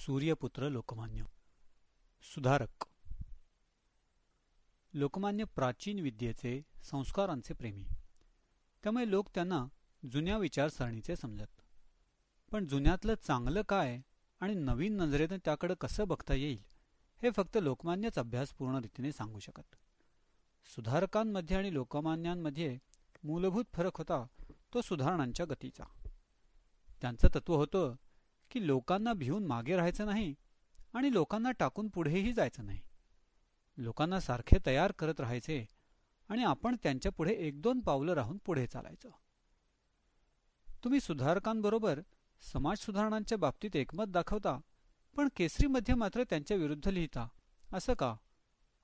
सूर्यपुत्र लोकमान्य. सुधारक. लोकमान्य प्राचीन विद्येचे संस्कारांचे प्रेमी. त्यामुळे लोक त्यांना जुन्या विचारसरणीचे समजत. पण जुन्यातलं चांगलं काय आणि नवीन नजरेनं त्याकडं कसं बघता येईल हे फक्त लोकमान्यच अभ्यासपूर्ण रीतीने सांगू शकत. सुधारकांमध्ये आणि लोकमान्यांमध्ये मूलभूत फरक होता तो सुधारणांच्या गतीचा. त्यांचं तत्व होतं की लोकांना भिवून मागे राहायचं नाही आणि लोकांना टाकून पुढेही जायचं नाही. लोकांना सारखे तयार करत राहायचे आणि आपण त्यांच्या पुढे एक दोन पावलं राहून पुढे चालायचं. तुम्ही सुधारकांबरोबर समाज सुधारणांच्या बाबतीत एकमत दाखवता पण केसरीमध्ये मात्र त्यांच्या विरुद्ध लिहिता असं का?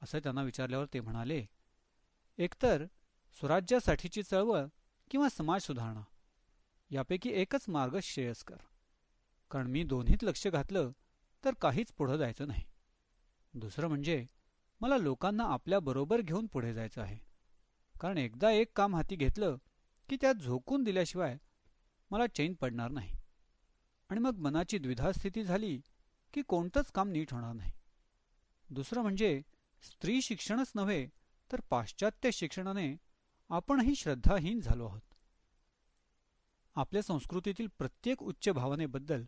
असं त्यांना विचारल्यावर ते म्हणाले एकतर स्वराज्यासाठीची चळवळ किंवा समाज सुधारणा यापैकी एकच मार्ग श्रेयस्कर. कारण मी दोन्हीत लक्ष घातलं तर काहीच पुढं जायचं नाही. दुसरं म्हणजे मला लोकांना आपल्या बरोबर घेऊन पुढे जायचं आहे. कारण एकदा एक काम हाती घेतलं की त्यात झोकून दिल्याशिवाय मला चैन पडणार नाही. आणि मग मनाची द्विधा स्थिती झाली की कोणतंच काम नीट होणार नाही. दुसरं म्हणजे स्त्री शिक्षणच नव्हे तर पाश्चात्य शिक्षणाने आपणही श्रद्धाहीन झालो आहोत. आपल्या संस्कृतीतील प्रत्येक उच्च भावनेबद्दल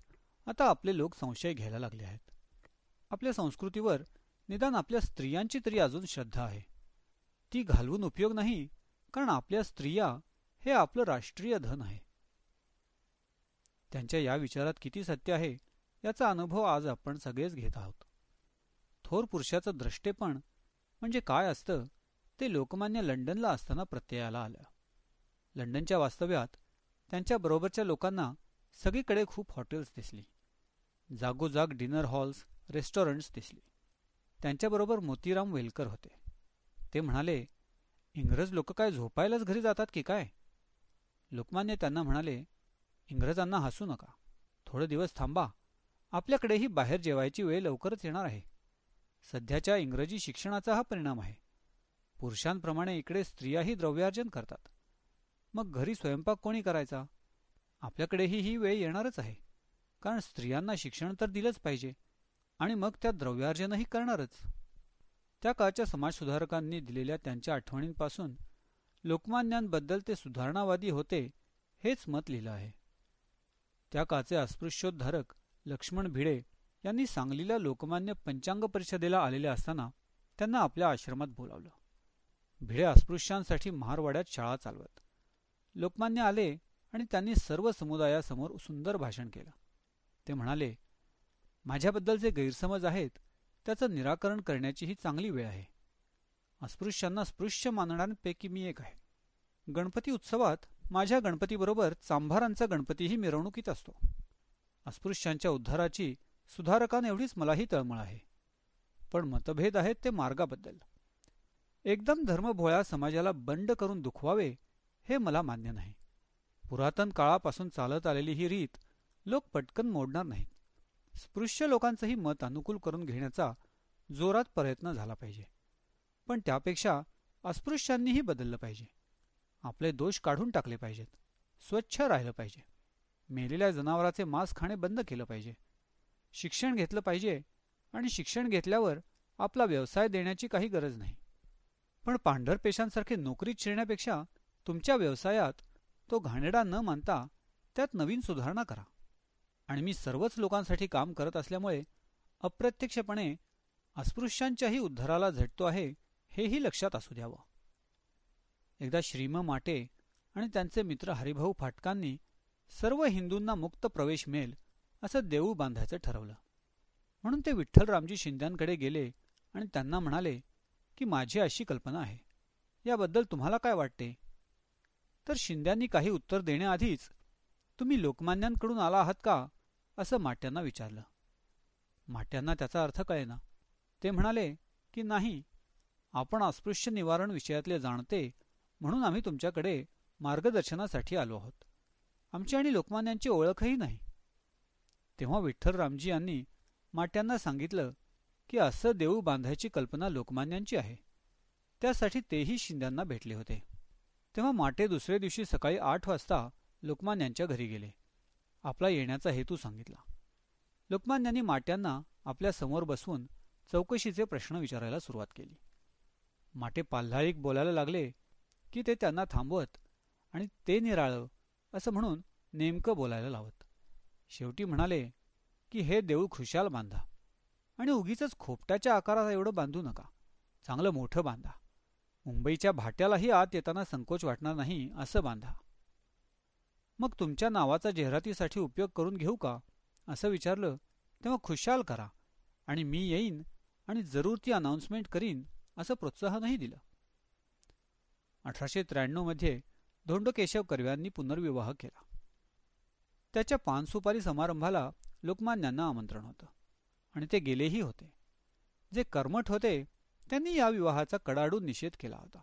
आता आपले लोक संशय घ्यायला लागले आहेत. आपल्या संस्कृतीवर निदान आपल्या स्त्रियांची तरी अजून श्रद्धा आहे. ती घालवून उपयोग नाही कारण आपल्या स्त्रिया हे आपलं राष्ट्रीय धन आहे. त्यांच्या या विचारात किती सत्य आहे याचा अनुभव आज आपण सगळेच घेत आहोत. थोर पुरुषाचं द्रष्टेपण म्हणजे काय असतं ते लोकमान्य लंडनला असताना प्रत्ययाला आलं. लंडनच्या वास्तव्यात त्यांच्याबरोबरच्या लोकांना सगळीकडे खूप हॉटेल्स दिसली. जागोजाग डिनर हॉल्स रेस्टॉरंट्स दिसली. त्यांच्याबरोबर मोतीराम वेलकर होते. ते म्हणाले इंग्रज लोक काय झोपायलाच घरी जातात की काय? लोकमान्य त्यांना म्हणाले इंग्रजांना हसू नका. थोडे दिवस थांबा. आपल्याकडेही बाहेर जेवायची वेळ लवकरच येणार आहे. सध्याच्या इंग्रजी शिक्षणाचा हा परिणाम आहे. पुरुषांप्रमाणे इकडे स्त्रियाही द्रव्यार्जन करतात. मग घरी स्वयंपाक कोणी करायचा? आपल्याकडेही ही वेळ येणारच आहे. कारण स्त्रियांना शिक्षण तर दिलंच पाहिजे. आणि मग त्या द्रव्यार्जनही करणारच. त्या काळच्या समाजसुधारकांनी दिलेल्या त्यांच्या आठवणींपासून लोकमान्यांबद्दल ते सुधारणावादी होते हेच मत लिहिलं आहे. त्या काळचे अस्पृश्योद्धारक लक्ष्मण भिडे यांनी सांगलीला लोकमान्य पंचांग परिषदेला आलेले असताना त्यांना आपल्या आश्रमात बोलावलं. भिडे अस्पृश्यांसाठी महारवाड्यात शाळा चालवत. लोकमान्य आले आणि त्यांनी सर्व समुदायासमोर सुंदर भाषण केलं. ते म्हणाले माझ्याबद्दल जे गैरसमज आहेत त्याचं निराकरण करण्याची ही चांगली वेळ आहे. अस्पृश्यांना स्पृश्य मानणाऱ्यांपैकी मी एक आहे. गणपती उत्सवात माझ्या गणपतीबरोबर चांभारांचा गणपतीही मिरवणुकीत असतो. अस्पृश्यांच्या उद्धाराची सुधारकांएवढीच मलाही तळमळ आहे. पण मतभेद आहेत ते मार्गाबद्दल. एकदम धर्मभोळ्या समाजाला बंड करून दुखवावे हे मला मान्य नाही. पुरातन काळापासून चालत आलेली ही रीत लोक पटकन मोडणार नाहीत. स्पृश्य लोकांचंही मत अनुकूल करून घेण्याचा जोरात प्रयत्न झाला पाहिजे. पण त्यापेक्षा अस्पृश्यांनीही बदललं पाहिजे. आपले दोष काढून टाकले पाहिजेत. स्वच्छ राहिलं पाहिजे. मेलेल्या जनावराचे मांस खाणे बंद केलं पाहिजे. शिक्षण घेतलं पाहिजे आणि शिक्षण घेतल्यावर आपला व्यवसाय देण्याची काही गरज नाही. पण पांढरपेशांसारखे नोकरीत शिरण्यापेक्षा तुमच्या व्यवसायात तो घाणेडा न मानता त्यात नवीन सुधारणा करा. आणि मी सर्वच लोकांसाठी काम करत असल्यामुळे अप्रत्यक्षपणे अस्पृश्यांच्याही उद्धाराला झटतो आहे हेही लक्षात असू द्यावं. एकदा श्रीम माटे आणि त्यांचे मित्र हरिभाऊ फाटकांनी सर्व हिंदूंना मुक्त प्रवेश मिळेल असं देऊळ बांधायचं ठरवलं. म्हणून ते विठ्ठलरामजी शिंद्यांकडे गेले आणि त्यांना म्हणाले की माझी अशी कल्पना आहे. याबद्दल तुम्हाला काय वाटते? तर शिंद्यांनी काही उत्तर देण्याआधीच तुम्ही लोकमान्यांकडून आला आहात का? असं माट्यांना विचारलं. माट्यांना त्याचा अर्थ कळेना. ते म्हणाले की नाही आपण अस्पृश्य निवारण विषयातले जाणते म्हणून आम्ही तुमच्याकडे मार्गदर्शनासाठी आलो आहोत. आमची आणि लोकमान्यांची ओळखही नाही. तेव्हा विठ्ठलरामजी यांनी माट्यांना सांगितलं की असं देऊळ बांधायची कल्पना लोकमान्यांची आहे. त्यासाठी तेही शिंद्यांना भेटले होते. तेव्हा माटे दुसऱ्या दिवशी सकाळी आठ वाजता लोकमान्यांच्या घरी गेले. आपला येण्याचा हेतू सांगितला. लोकमान्यांनी माट्यांना आपल्यासमोर बसवून चौकशीचे प्रश्न विचारायला सुरुवात केली. माटे पाल्हाळीक बोलायला लागले की ते त्यांना थांबवत आणि ते निराळं असं म्हणून नेमकं बोलायला लावत. शेवटी म्हणाले की हे देऊळ खुशाल बांधा आणि उगीच खोपट्याच्या आकारात एवढं बांधू नका. चांगलं मोठं बांधा. मुंबईच्या भाट्यालाही आत येताना संकोच वाटणार नाही असं बांधा. मग तुमच्या नावाचा जाहिरातीसाठी उपयोग करून घेऊ का? असं विचारलं. तेव्हा खुशाल करा. आणि मी येईन आणि जरूर ती अनाऊन्समेंट करीन असं प्रोत्साहनही दिलं. अठराशे त्र्याण्णवमध्ये धोंड केशव कर्व्यांनी पुनर्विवाह केला. त्याच्या पानसुपारी समारंभाला लोकमान्यांना आमंत्रण होतं. आणि ते गेलेही होते. जे कर्मठ होते त्यांनी या विवाहाचा कडाडून निषेध केला होता.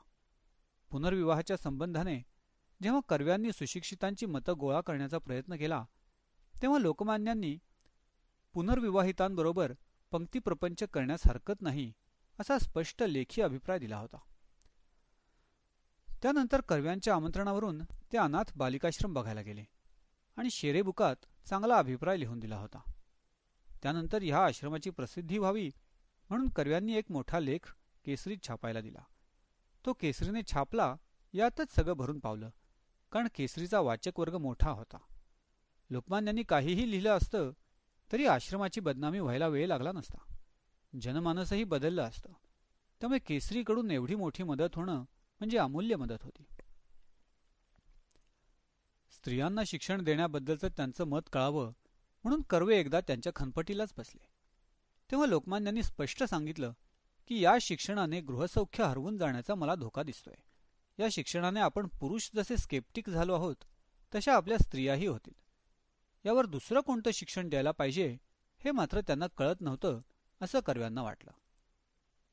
पुनर्विवाहाच्या संबंधाने जेव्हा कर्व्यांनी सुशिक्षितांची मतं गोळा करण्याचा प्रयत्न केला तेव्हा लोकमान्यांनी पुनर्विवाहितांबरोबर पंक्तीप्रपंच करण्यास हरकत नाही असा स्पष्ट लेखी अभिप्राय दिला होता. त्यानंतर कर्व्यांच्या आमंत्रणावरून ते अनाथ बालिकाश्रम बघायला गेले आणि शेरेबुकात चांगला अभिप्राय लिहून दिला होता. त्यानंतर ह्या आश्रमाची प्रसिद्धी व्हावी म्हणून कर्व्यांनी एक मोठा लेख केसरीत छापायला दिला. तो केसरीने छापला यातच सगळं भरून पावलं. कारण केसरीचा वाचक वर्ग मोठा होता. लोकमान्यांनी काहीही लिहिलं असतं तरी आश्रमाची बदनामी व्हायला वेळ लागला नसता. जनमानसही बदललं असतं. त्यामुळे केसरीकडून एवढी मोठी मदत होणं म्हणजे अमूल्य मदत होती. स्त्रियांना शिक्षण देण्याबद्दलचं त्यांचं मत कळावं म्हणून कर्वे एकदा त्यांच्या खनपटीलाच बसले. तेव्हा लोकमान्यांनी स्पष्ट सांगितलं की या शिक्षणाने गृहसौख्य हरवून जाण्याचा मला धोका दिसतोय. या शिक्षणाने आपण पुरुष जसे स्केप्टिक झालो आहोत तशा आपल्या स्त्रियाही होतील. यावर दुसरं कोणतं शिक्षण द्यायला पाहिजे हे मात्र त्यांना कळत नव्हतं असं कर्व्यांना वाटलं.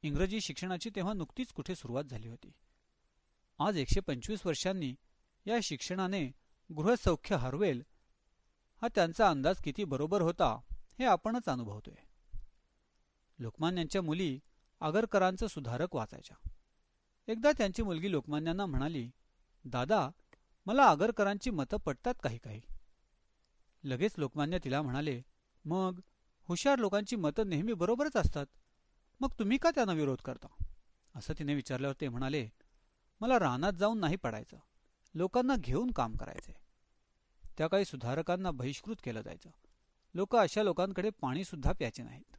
इंग्रजी शिक्षणाची तेव्हा नुकतीच कुठे सुरुवात झाली होती. आज एकशे पंचवीस वर्षांनी या शिक्षणाने गृहसौख्य हरवेल हा त्यांचा अंदाज किती बरोबर होता हे आपणच अनुभवतोय. लोकमान्यांच्या मुली आगरकरांचं सुधारक वाचायच्या. एकदा त्यांची मुलगी लोकमान्यांना म्हणाली दादा मला आगरकरांची मतं पटतात काही काही. लगेच लोकमान्य तिला म्हणाले मग हुशार लोकांची मतं नेहमी बरोबरच असतात. मग तुम्ही का त्यांना विरोध करता? असं तिने विचारल्यावर ते म्हणाले मला रानात जाऊन नाही पडायचं. लोकांना घेऊन काम करायचे त्या काही सुधारकांना बहिष्कृत केलं जायचं. लोक अशा लोकांकडे पाणीसुद्धा प्यायचे नाहीत.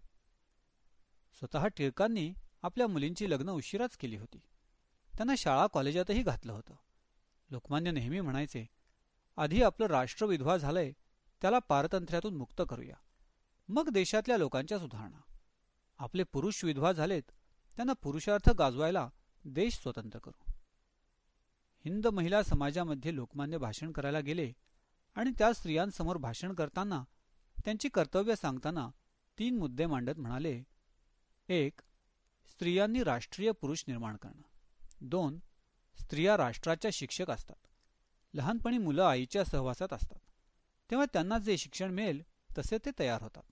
स्वतः टिळकांनी आपल्या मुलींची लग्न उशिराच केली होती. त्यांना शाळा कॉलेजातही घातलं होतं. लोकमान्य नेहमी म्हणायचे आधी आपलं राष्ट्र विधवा झालंय त्याला पारतंत्र्यातून मुक्त करूया. मग देशातल्या लोकांच्या सुधारणा. आपले पुरुष विधवा झालेत त्यांना पुरुषार्थ गाजवायला देश स्वतंत्र करू. हिंद महिला समाजामध्ये लोकमान्य भाषण करायला गेले आणि त्या स्त्रियांसमोर भाषण करताना त्यांची कर्तव्य सांगताना तीन मुद्दे मांडत म्हणाले. एक स्त्रियांनी राष्ट्रीय पुरुष निर्माण करणं. दोन स्त्रिया राष्ट्राच्या शिक्षक असतात. लहानपणी मुलं आईच्या सहवासात असतात. तेव्हा त्यांना जे शिक्षण मिळेल तसे ते तयार होतात.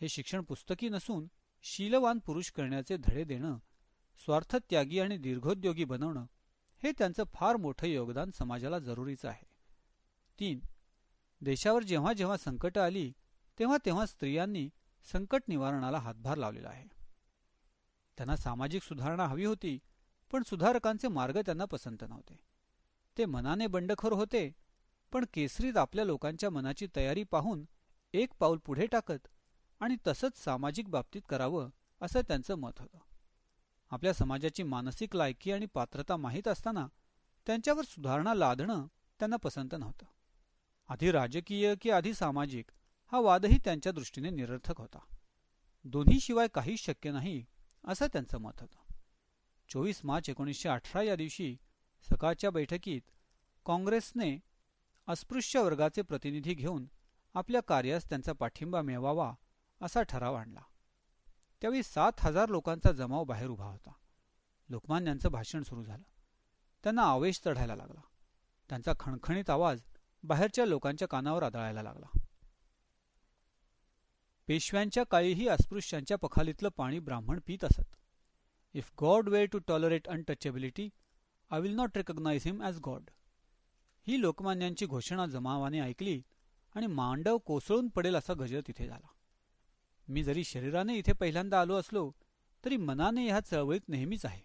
हे शिक्षण पुस्तकी नसून शीलवान पुरुष करण्याचे धडे देणं स्वार्थत्यागी आणि दीर्घोद्योगी बनवणं हे त्यांचं फार मोठं योगदान समाजाला जरुरीचं आहे. तीन देशावर जेव्हा जेव्हा संकटं आली तेव्हा तेव्हा स्त्रियांनी संकट निवारणाला हातभार लावलेला आहे. त्यांना सामाजिक सुधारणा हवी होती पण सुधारकांचे मार्ग त्यांना पसंत नव्हते. ते मनाने बंडखोर होते पण केसरीत आपल्या लोकांच्या मनाची तयारी पाहून एक पाऊल पुढे टाकत आणि तसंच सामाजिक बाबतीत करावं असं त्यांचं मत होतं. आपल्या समाजाची मानसिक लायकी आणि पात्रता माहीत असताना त्यांच्यावर सुधारणा लादणं त्यांना पसंत नव्हतं. आधी राजकीय की आधी सामाजिक हा वादही त्यांच्या दृष्टीने निरर्थक होता. दोन्ही शिवाय काहीच शक्य नाही असं त्यांचं मत होतं. चोवीस मार्च एकोणीसशे अठरा या दिवशी सकाळच्या बैठकीत काँग्रेसने अस्पृश्य वर्गाचे प्रतिनिधी घेऊन आपल्या कार्यास त्यांचा पाठिंबा मिळवावा असा ठराव आणला. त्यावेळी सात हजार लोकांचा जमाव बाहेर उभा होता. लोकमान्यांचं भाषण सुरू झालं. त्यांना आवेश चढायला लागला. त्यांचा खणखणीत आवाज बाहेरच्या लोकांच्या कानावर आदळायला लागला. पेशव्यांच्या काळीही अस्पृश्यांच्या पखालीतलं पाणी ब्राह्मण पीत असत. If God were to tolerate untouchability I will not recognize him as God ही लोकमान्यांची घोषणा जमावाने ऐकली आणि मांडव कोसळून पडेल असा गजर तिथे झाला. मी जरी शरीराने इथे पहिल्यांदा आलो असलो तरी मनाने ह्या चळवळीत नेहमीच आहे.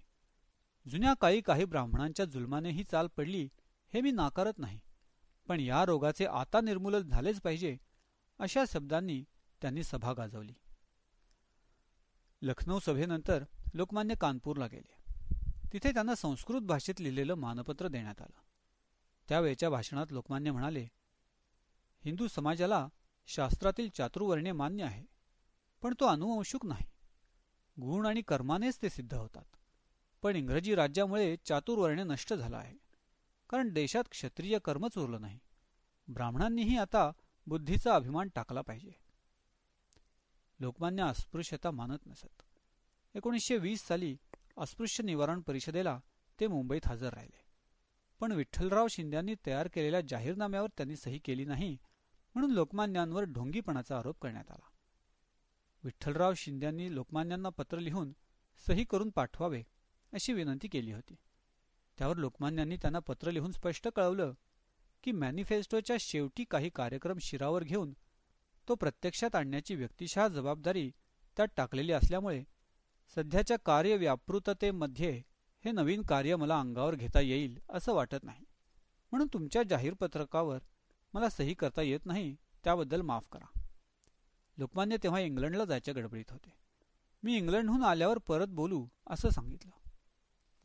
जुन्या काळी काही ब्राह्मणांच्या जुलमाने ही चाल पडली हे मी नाकारत नाही. पण या रोगाचे आता निर्मूलन झालेच पाहिजे अशा शब्दांनी त्यांनी सभा गाजवली. लखनौ सभेनंतर लोकमान्य कानपूरला गेले. तिथे त्यांना संस्कृत भाषेत लिहिलेलं मानपत्र देण्यात आलं. त्यावेळच्या भाषणात लोकमान्य म्हणाले हिंदू समाजाला शास्त्रातील चातुर्वर्ण्य मान्य आहे पण तो अनुवंशुक नाही. गुण आणि कर्मानेच ते सिद्ध होतात. पण इंग्रजी राज्यामुळे चातुर्वर्ण्य नष्ट झाला आहे कारण देशात क्षत्रिय कर्मच उरलं नाही. ब्राह्मणांनीही आता बुद्धीचा अभिमान टाकला पाहिजे. लोकमान्य अस्पृश्यता मानत नसत. एकोणीसशे वीस साली अस्पृश्य निवारण परिषदेला ते मुंबईत हजर राहिले. पण विठ्ठलराव शिंद्यांनी तयार केलेल्या जाहीरनाम्यावर त्यांनी सही केली नाही म्हणून लोकमान्यांवर ढोंगीपणाचा आरोप करण्यात आला. विठ्ठलराव शिंद्यांनी लोकमान्यांना पत्र लिहून सही करून पाठवावे अशी विनंती केली होती. त्यावर लोकमान्यांनी त्यांना पत्र लिहून स्पष्ट कळवलं की मॅनिफेस्टोच्या शेवटी काही कार्यक्रम शिरावर घेऊन तो प्रत्यक्षात आणण्याची व्यक्तिशः जबाबदारी त्यात टाकलेली असल्यामुळे सध्याच्या कार्यव्यापृततेमध्ये हे नवीन कार्य मला अंगावर घेता येईल असं वाटत नाही. म्हणून तुमच्या जाहीर पत्रकावर मला सही करता येत नाही त्याबद्दल माफ करा. लोकमान्य तेव्हा इंग्लंडला जायच्या गडबडीत होते. मी इंग्लंडहून आल्यावर परत बोलू असं सांगितलं.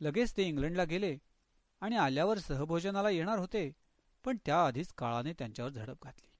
लगेच ते इंग्लंडला गेले आणि आल्यावर सहभोजनाला येणार होते पण त्याआधीच काळाने त्यांच्यावर झडप घातली.